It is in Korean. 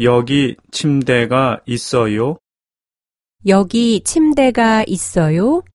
여기 침대가 있어요? 여기 침대가 있어요?